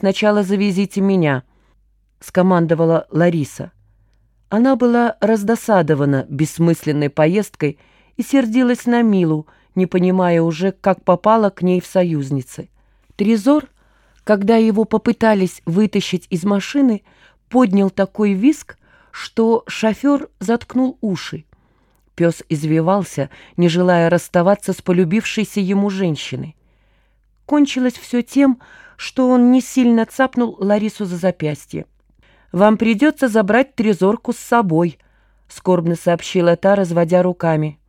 «Сначала завезите меня», — скомандовала Лариса. Она была раздосадована бессмысленной поездкой и сердилась на Милу, не понимая уже, как попала к ней в союзницы. Трезор, когда его попытались вытащить из машины, поднял такой виск, что шофер заткнул уши. Пес извивался, не желая расставаться с полюбившейся ему женщиной. Кончилось все тем, что он не сильно цапнул Ларису за запястье. «Вам придется забрать трезорку с собой», — скорбно сообщила та, разводя руками.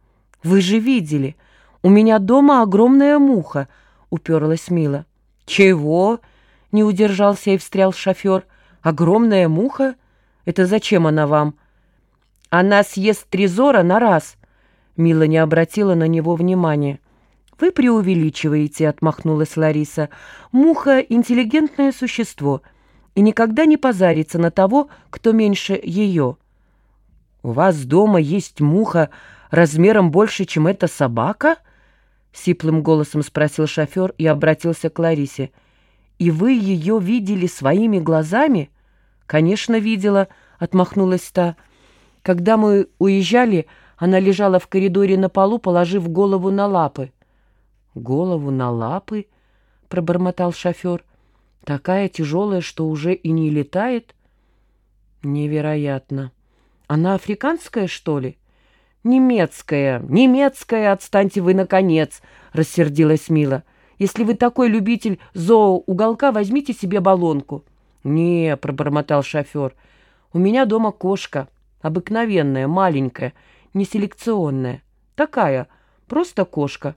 «Вы же видели, у меня дома огромная муха», — уперлась Мила. «Чего?» — не удержался и встрял шофер. «Огромная муха? Это зачем она вам?» «Она съест трезора на раз». Мила не обратила на него внимания. «Вы преувеличиваете», — отмахнулась Лариса. «Муха — интеллигентное существо и никогда не позарится на того, кто меньше ее». «У вас дома есть муха размером больше, чем эта собака?» — сиплым голосом спросил шофер и обратился к Ларисе. «И вы ее видели своими глазами?» «Конечно, видела», — отмахнулась та. «Когда мы уезжали, она лежала в коридоре на полу, положив голову на лапы». «Голову на лапы?» — пробормотал шофер. «Такая тяжелая, что уже и не летает?» «Невероятно! Она африканская, что ли?» «Немецкая! Немецкая! Отстаньте вы, наконец!» — рассердилась Мила. «Если вы такой любитель зоо-уголка, возьмите себе баллонку». «Не», — пробормотал шофер, — «у меня дома кошка, обыкновенная, маленькая, неселекционная. Такая, просто кошка.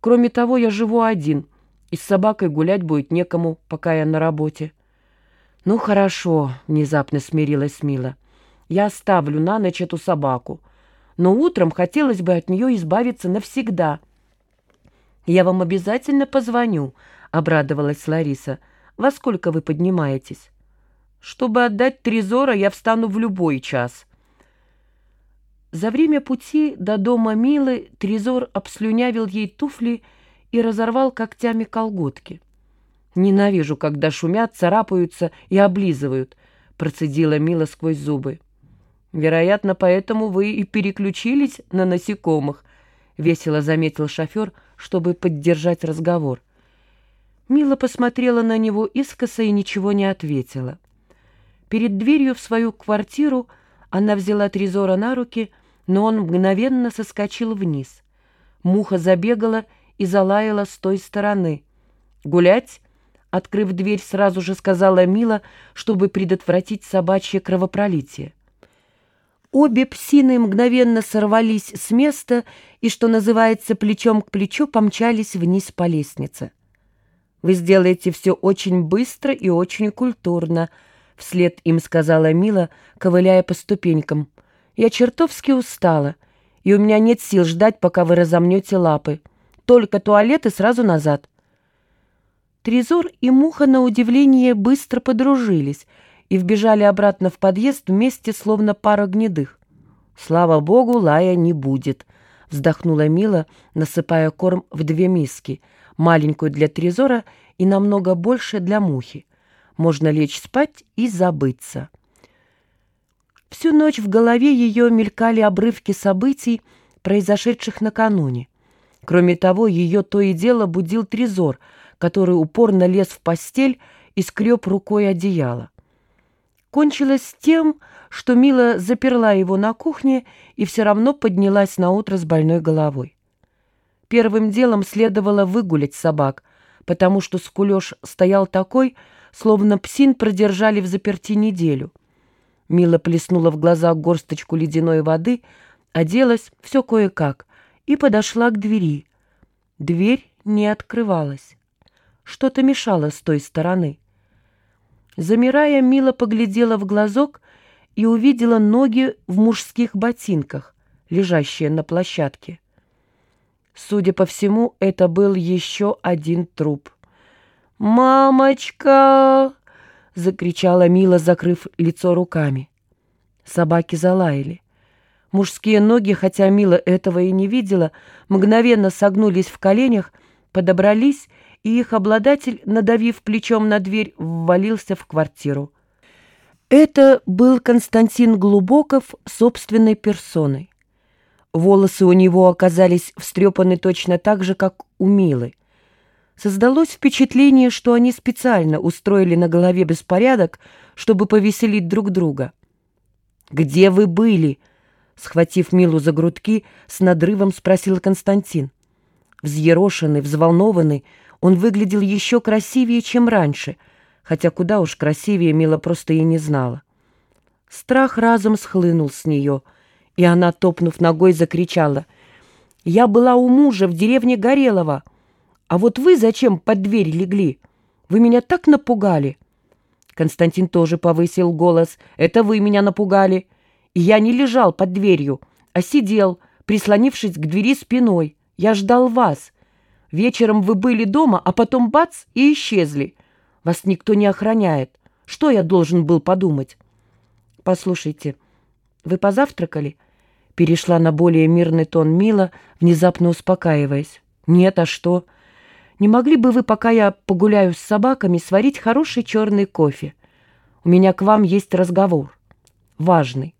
Кроме того, я живу один, и с собакой гулять будет некому, пока я на работе». «Ну, хорошо», — внезапно смирилась Мила. «Я оставлю на ночь эту собаку, но утром хотелось бы от нее избавиться навсегда». «Я вам обязательно позвоню», — обрадовалась Лариса. «Во сколько вы поднимаетесь?» «Чтобы отдать Трезора, я встану в любой час». За время пути до дома Милы Трезор обслюнявил ей туфли и разорвал когтями колготки. «Ненавижу, когда шумят, царапаются и облизывают», — процедила Мила сквозь зубы. «Вероятно, поэтому вы и переключились на насекомых», — весело заметил шофер, чтобы поддержать разговор. Мила посмотрела на него искоса и ничего не ответила. Перед дверью в свою квартиру она взяла Трезора на руки — но он мгновенно соскочил вниз. Муха забегала и залаяла с той стороны. «Гулять?» — открыв дверь, сразу же сказала Мила, чтобы предотвратить собачье кровопролитие. Обе псины мгновенно сорвались с места и, что называется, плечом к плечу помчались вниз по лестнице. «Вы сделаете все очень быстро и очень культурно», — вслед им сказала Мила, ковыляя по ступенькам. Я чертовски устала, и у меня нет сил ждать, пока вы разомнете лапы. Только туалет и сразу назад». Трезор и Муха, на удивление, быстро подружились и вбежали обратно в подъезд вместе, словно пара гнедых. «Слава богу, лая не будет», — вздохнула Мила, насыпая корм в две миски, маленькую для Трезора и намного больше для Мухи. Можно лечь спать и забыться. Всю ночь в голове ее мелькали обрывки событий, произошедших накануне. Кроме того, ее то и дело будил Трезор, который упорно лез в постель и скреб рукой одеяло. Кончилось тем, что Мила заперла его на кухне и все равно поднялась на утро с больной головой. Первым делом следовало выгулять собак, потому что скулеж стоял такой, словно псин продержали в заперти неделю. Мила плеснула в глаза горсточку ледяной воды, оделась, все кое-как, и подошла к двери. Дверь не открывалась. Что-то мешало с той стороны. Замирая, Мила поглядела в глазок и увидела ноги в мужских ботинках, лежащие на площадке. Судя по всему, это был еще один труп. «Мамочка!» — закричала Мила, закрыв лицо руками. Собаки залаяли. Мужские ноги, хотя Мила этого и не видела, мгновенно согнулись в коленях, подобрались и их обладатель, надавив плечом на дверь, ввалился в квартиру. Это был Константин Глубоков собственной персоной. Волосы у него оказались встрепаны точно так же, как у Милы. Создалось впечатление, что они специально устроили на голове беспорядок, чтобы повеселить друг друга. «Где вы были?» Схватив Милу за грудки, с надрывом спросил Константин. Взъерошенный, взволнованный, он выглядел еще красивее, чем раньше, хотя куда уж красивее Мила просто и не знала. Страх разом схлынул с нее, и она, топнув ногой, закричала. «Я была у мужа в деревне Горелого, а вот вы зачем под дверь легли? Вы меня так напугали!» Константин тоже повысил голос. «Это вы меня напугали!» И я не лежал под дверью, а сидел, прислонившись к двери спиной. Я ждал вас. Вечером вы были дома, а потом бац и исчезли. Вас никто не охраняет. Что я должен был подумать? Послушайте, вы позавтракали? Перешла на более мирный тон Мила, внезапно успокаиваясь. Нет, а что? Не могли бы вы, пока я погуляю с собаками, сварить хороший черный кофе? У меня к вам есть разговор. Важный.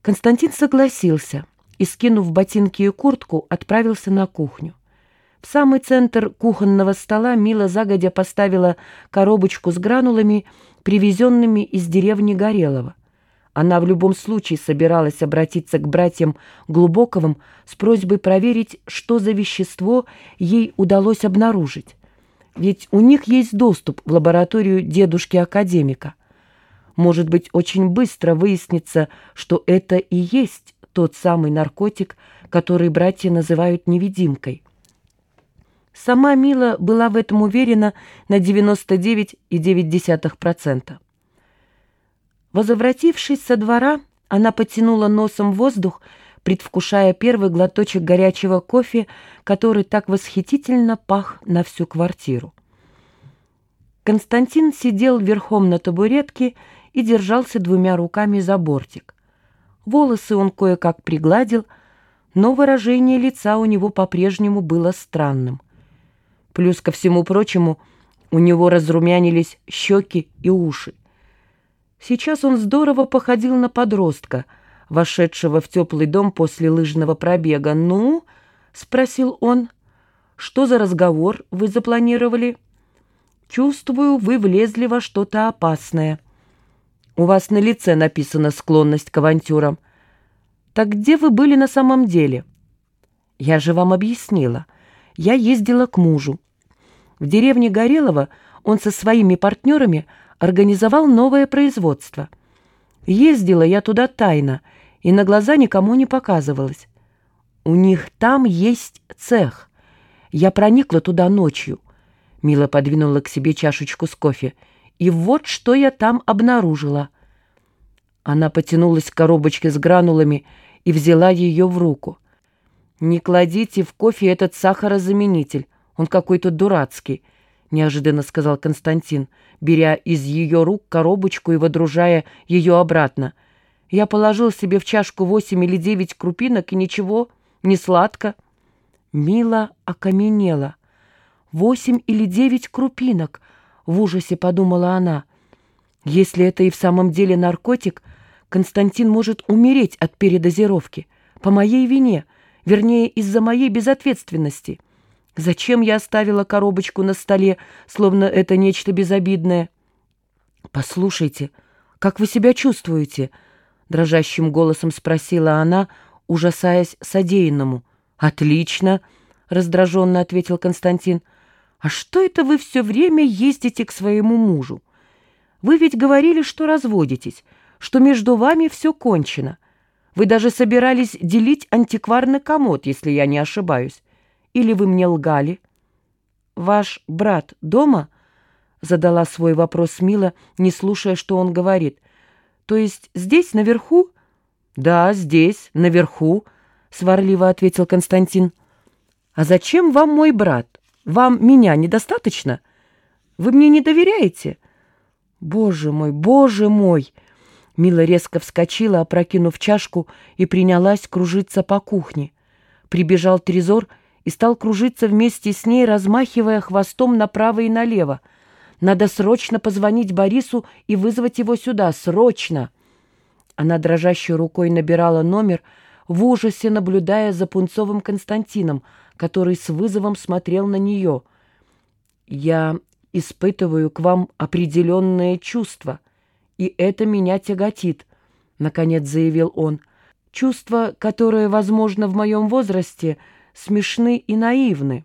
Константин согласился и, скинув ботинки и куртку, отправился на кухню. В самый центр кухонного стола Мила загодя поставила коробочку с гранулами, привезенными из деревни Горелого. Она в любом случае собиралась обратиться к братьям Глубоковым с просьбой проверить, что за вещество ей удалось обнаружить. Ведь у них есть доступ в лабораторию дедушки-академика – может быть, очень быстро выяснится, что это и есть тот самый наркотик, который братья называют невидимкой. Сама Мила была в этом уверена на 99,9%. Возвратившись со двора, она потянула носом воздух, предвкушая первый глоточек горячего кофе, который так восхитительно пах на всю квартиру. Константин сидел верхом на табуретке и держался двумя руками за бортик. Волосы он кое-как пригладил, но выражение лица у него по-прежнему было странным. Плюс ко всему прочему, у него разрумянились щеки и уши. Сейчас он здорово походил на подростка, вошедшего в теплый дом после лыжного пробега. «Ну?» — спросил он. «Что за разговор вы запланировали?» «Чувствую, вы влезли во что-то опасное». У вас на лице написана склонность к авантюрам. Так где вы были на самом деле? Я же вам объяснила. Я ездила к мужу. В деревне Горелого он со своими партнерами организовал новое производство. Ездила я туда тайно и на глаза никому не показывалась. У них там есть цех. Я проникла туда ночью. Мила подвинула к себе чашечку с кофе. И вот что я там обнаружила. Она потянулась к коробочке с гранулами и взяла ее в руку. «Не кладите в кофе этот сахарозаменитель, он какой-то дурацкий», — неожиданно сказал Константин, беря из ее рук коробочку и водружая ее обратно. «Я положил себе в чашку восемь или девять крупинок, и ничего, не сладко». Мила окаменела. «Восемь или девять крупинок», — в ужасе подумала она. «Если это и в самом деле наркотик, Константин может умереть от передозировки. По моей вине, вернее, из-за моей безответственности. Зачем я оставила коробочку на столе, словно это нечто безобидное? «Послушайте, как вы себя чувствуете?» — дрожащим голосом спросила она, ужасаясь содеянному. «Отлично!» — раздраженно ответил Константин. «А что это вы все время ездите к своему мужу? Вы ведь говорили, что разводитесь, что между вами все кончено. Вы даже собирались делить антикварный комод, если я не ошибаюсь. Или вы мне лгали? Ваш брат дома?» Задала свой вопрос Мила, не слушая, что он говорит. «То есть здесь, наверху?» «Да, здесь, наверху», — сварливо ответил Константин. «А зачем вам мой брат? Вам меня недостаточно? Вы мне не доверяете?» «Боже мой, боже мой!» Мила резко вскочила, опрокинув чашку, и принялась кружиться по кухне. Прибежал Трезор и стал кружиться вместе с ней, размахивая хвостом направо и налево. «Надо срочно позвонить Борису и вызвать его сюда, срочно!» Она дрожащей рукой набирала номер, в ужасе наблюдая за Пунцовым Константином, который с вызовом смотрел на нее. «Я испытываю к вам определенные чувства, и это меня тяготит», — наконец заявил он. «Чувства, которые, возможно, в моем возрасте смешны и наивны».